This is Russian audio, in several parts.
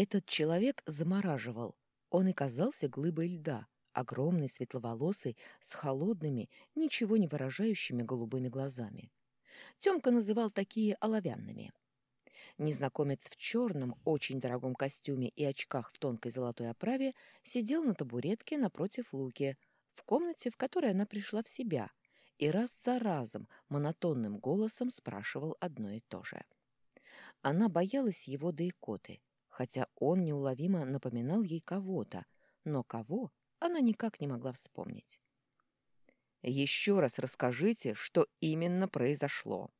Этот человек замораживал. Он и казался глыбой льда, огромный, светловолосый, с холодными, ничего не выражающими голубыми глазами. Тёмка называл такие оловянными. Незнакомец в черном, очень дорогом костюме и очках в тонкой золотой оправе сидел на табуретке напротив Луки, в комнате, в которой она пришла в себя, и раз за разом монотонным голосом спрашивал одно и то же. Она боялась его до икоты, хотя он неуловимо напоминал ей кого-то, но кого она никак не могла вспомнить. «Еще раз расскажите, что именно произошло».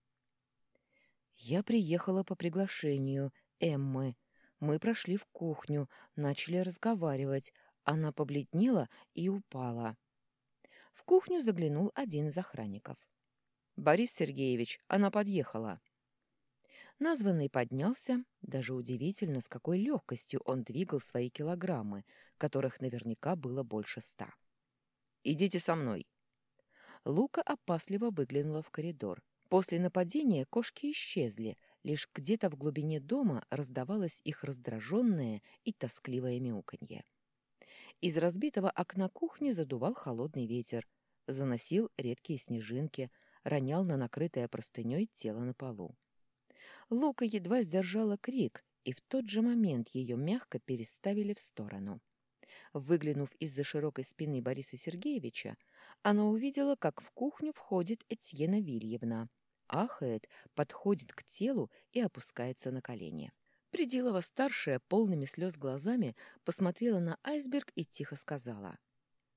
«Я приехала по приглашению Эммы. Мы прошли в кухню, начали разговаривать. Она побледнела и упала». В кухню заглянул один из охранников. «Борис Сергеевич, она подъехала». Названный поднялся, даже удивительно, с какой легкостью он двигал свои килограммы, которых наверняка было больше ста. «Идите со мной». Лука опасливо выглянула в коридор. После нападения кошки исчезли, лишь где-то в глубине дома раздавалось их раздраженное и тоскливое мяуканье. Из разбитого окна кухни задувал холодный ветер, заносил редкие снежинки, ронял на накрытое простыней тело на полу. Лука едва сдержала крик, и в тот же момент ее мягко переставили в сторону. Выглянув из-за широкой спины Бориса Сергеевича, она увидела, как в кухню входит Этьена Вильевна. Ахает, подходит к телу и опускается на колени. Придилова старшая полными слез глазами посмотрела на айсберг и тихо сказала.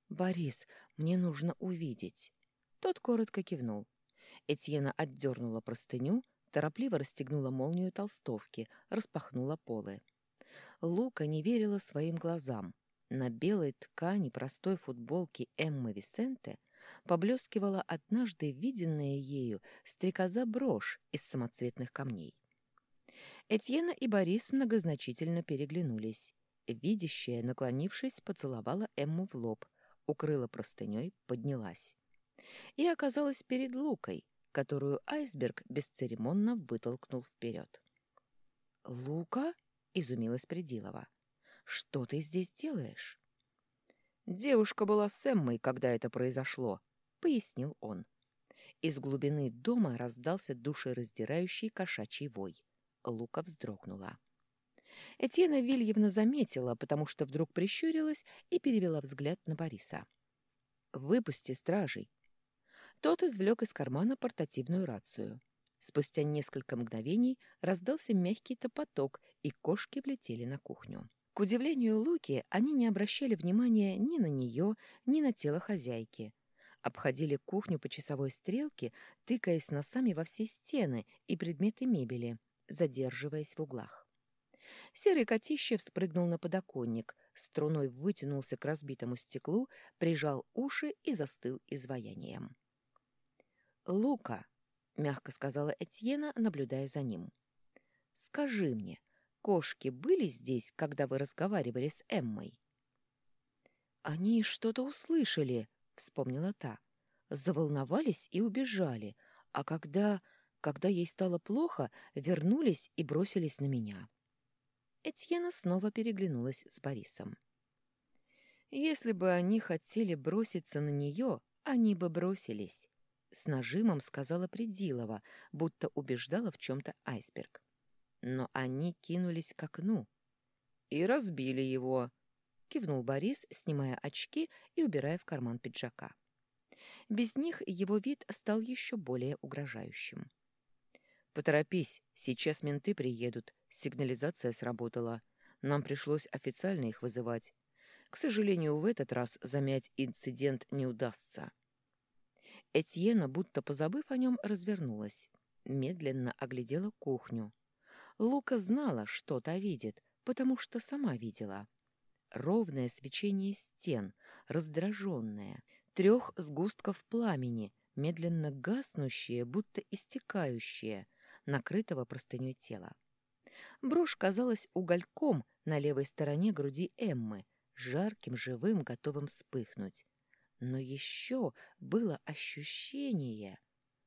«Борис, мне нужно увидеть». Тот коротко кивнул. Этьена отдернула простыню, торопливо расстегнула молнию толстовки, распахнула полы. Лука не верила своим глазам. На белой ткани простой футболки Эммы Висенте поблескивала однажды виденная ею стрекоза-брошь из самоцветных камней. Этьена и Борис многозначительно переглянулись. Видящая, наклонившись, поцеловала Эмму в лоб, укрыла простыней, поднялась. И оказалась перед Лукой, которую айсберг бесцеремонно вытолкнул вперед. «Лука?» — изумилась Придилова. «Что ты здесь делаешь?» «Девушка была с Эммой, когда это произошло», — пояснил он. Из глубины дома раздался душераздирающий кошачий вой. Лука вздрогнула. Этьена Вильевна заметила, потому что вдруг прищурилась и перевела взгляд на Бориса. «Выпусти стражей», тот извлек из кармана портативную рацию. Спустя несколько мгновений раздался мягкий топоток, и кошки влетели на кухню. К удивлению Луки, они не обращали внимания ни на нее, ни на тело хозяйки. Обходили кухню по часовой стрелке, тыкаясь носами во все стены и предметы мебели, задерживаясь в углах. Серый котище вспрыгнул на подоконник, струной вытянулся к разбитому стеклу, прижал уши и застыл изваянием. «Лука», — мягко сказала Этьена, наблюдая за ним, — «скажи мне, кошки были здесь, когда вы разговаривали с Эммой?» «Они что-то услышали», — вспомнила та. «Заволновались и убежали, а когда... когда ей стало плохо, вернулись и бросились на меня». Этьена снова переглянулась с Борисом. «Если бы они хотели броситься на нее, они бы бросились», с нажимом сказала Придилова, будто убеждала в чем-то айсберг. Но они кинулись к окну. «И разбили его», — кивнул Борис, снимая очки и убирая в карман пиджака. Без них его вид стал еще более угрожающим. «Поторопись, сейчас менты приедут, сигнализация сработала. Нам пришлось официально их вызывать. К сожалению, в этот раз замять инцидент не удастся». Этьена, будто позабыв о нем, развернулась. Медленно оглядела кухню. Лука знала, что та видит, потому что сама видела. Ровное свечение стен, раздраженное, трех сгустков пламени, медленно гаснущие, будто истекающие, накрытого простыней тела. Брошь казалась угольком на левой стороне груди Эммы, жарким, живым, готовым вспыхнуть. Но еще было ощущение,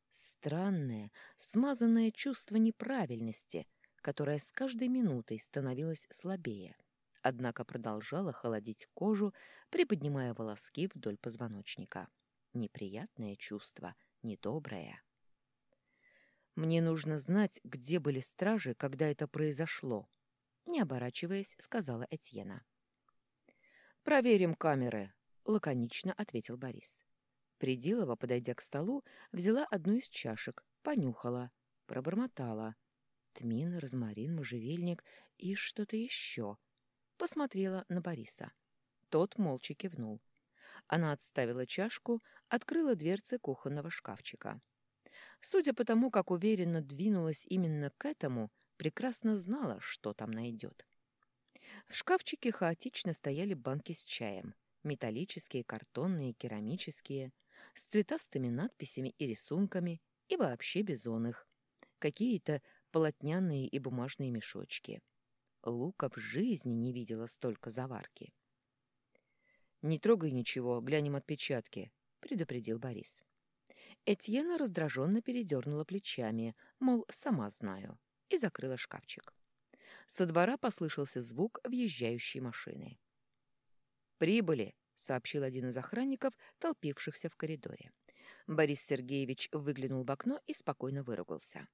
странное, смазанное чувство неправильности, которая с каждой минутой становилась слабее, однако продолжала холодить кожу, приподнимая волоски вдоль позвоночника. Неприятное чувство, недоброе. «Мне нужно знать, где были стражи, когда это произошло», — не оборачиваясь, сказала Этьена. «Проверим камеры», — лаконично ответил Борис. Придилова, подойдя к столу, взяла одну из чашек, понюхала, пробормотала. Тмин, розмарин, можжевельник и что-то еще. Посмотрела на Бориса. Тот молча кивнул. Она отставила чашку, открыла дверцы кухонного шкафчика. Судя по тому, как уверенно двинулась именно к этому, прекрасно знала, что там найдет. В шкафчике хаотично стояли банки с чаем. Металлические, картонные, керамические, с цветастыми надписями и рисунками, и вообще бизонных. Какие-то полотняные и бумажные мешочки. Лука в жизни не видела столько заварки. «Не трогай ничего, глянем отпечатки», — предупредил Борис. Этьена раздраженно передернула плечами, мол, сама знаю, и закрыла шкафчик. Со двора послышался звук въезжающей машины. «Прибыли», — сообщил один из охранников, толпившихся в коридоре. Борис Сергеевич выглянул в окно и спокойно выругался.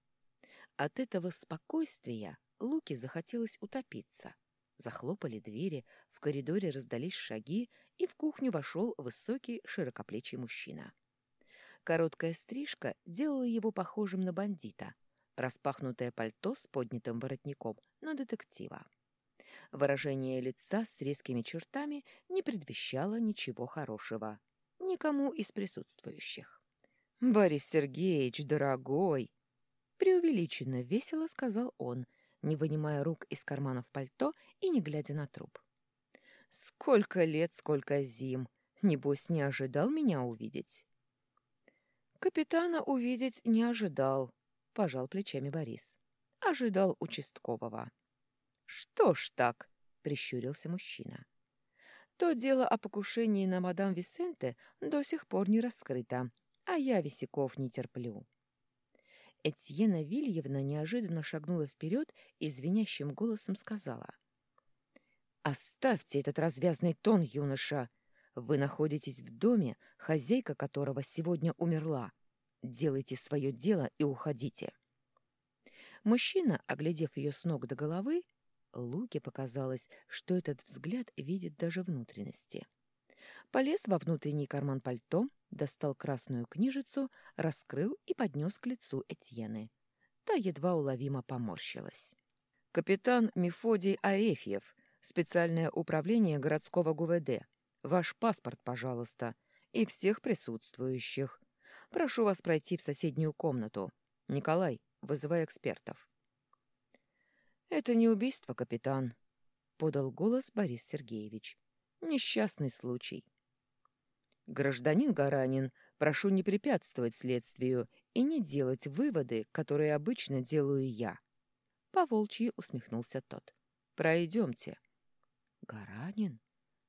От этого спокойствия Луке захотелось утопиться. Захлопали двери, в коридоре раздались шаги, и в кухню вошел высокий широкоплечий мужчина. Короткая стрижка делала его похожим на бандита, распахнутое пальто с поднятым воротником на детектива. Выражение лица с резкими чертами не предвещало ничего хорошего. Никому из присутствующих. «Борис Сергеевич, дорогой!» Преувеличенно весело сказал он, не вынимая рук из карманов пальто и не глядя на труп. «Сколько лет, сколько зим! Небось, не ожидал меня увидеть?» «Капитана увидеть не ожидал», — пожал плечами Борис. «Ожидал участкового». «Что ж так?» — прищурился мужчина. «То дело о покушении на мадам Висенте до сих пор не раскрыто, а я висяков не терплю». Этьена Вильевна неожиданно шагнула вперед и звенящим голосом сказала. «Оставьте этот развязный тон, юноша! Вы находитесь в доме, хозяйка которого сегодня умерла. Делайте свое дело и уходите». Мужчина, оглядев ее с ног до головы, Луке показалось, что этот взгляд видит даже внутренности. Полез во внутренний карман пальто, достал красную книжицу, раскрыл и поднес к лицу Этьены. Та едва уловимо поморщилась. «Капитан Мефодий Арефьев, специальное управление городского ГУВД. Ваш паспорт, пожалуйста, и всех присутствующих. Прошу вас пройти в соседнюю комнату. Николай, вызывай экспертов». «Это не убийство, капитан», — подал голос Борис Сергеевич. «Несчастный случай». Гражданин Гаранин, прошу не препятствовать следствию и не делать выводы, которые обычно делаю я. Поволчьи усмехнулся тот. Пройдемте. Гаранин?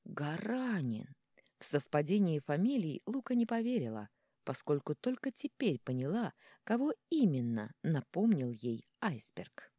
Гаранин! В совпадении фамилий Лука не поверила, поскольку только теперь поняла, кого именно напомнил ей айсберг.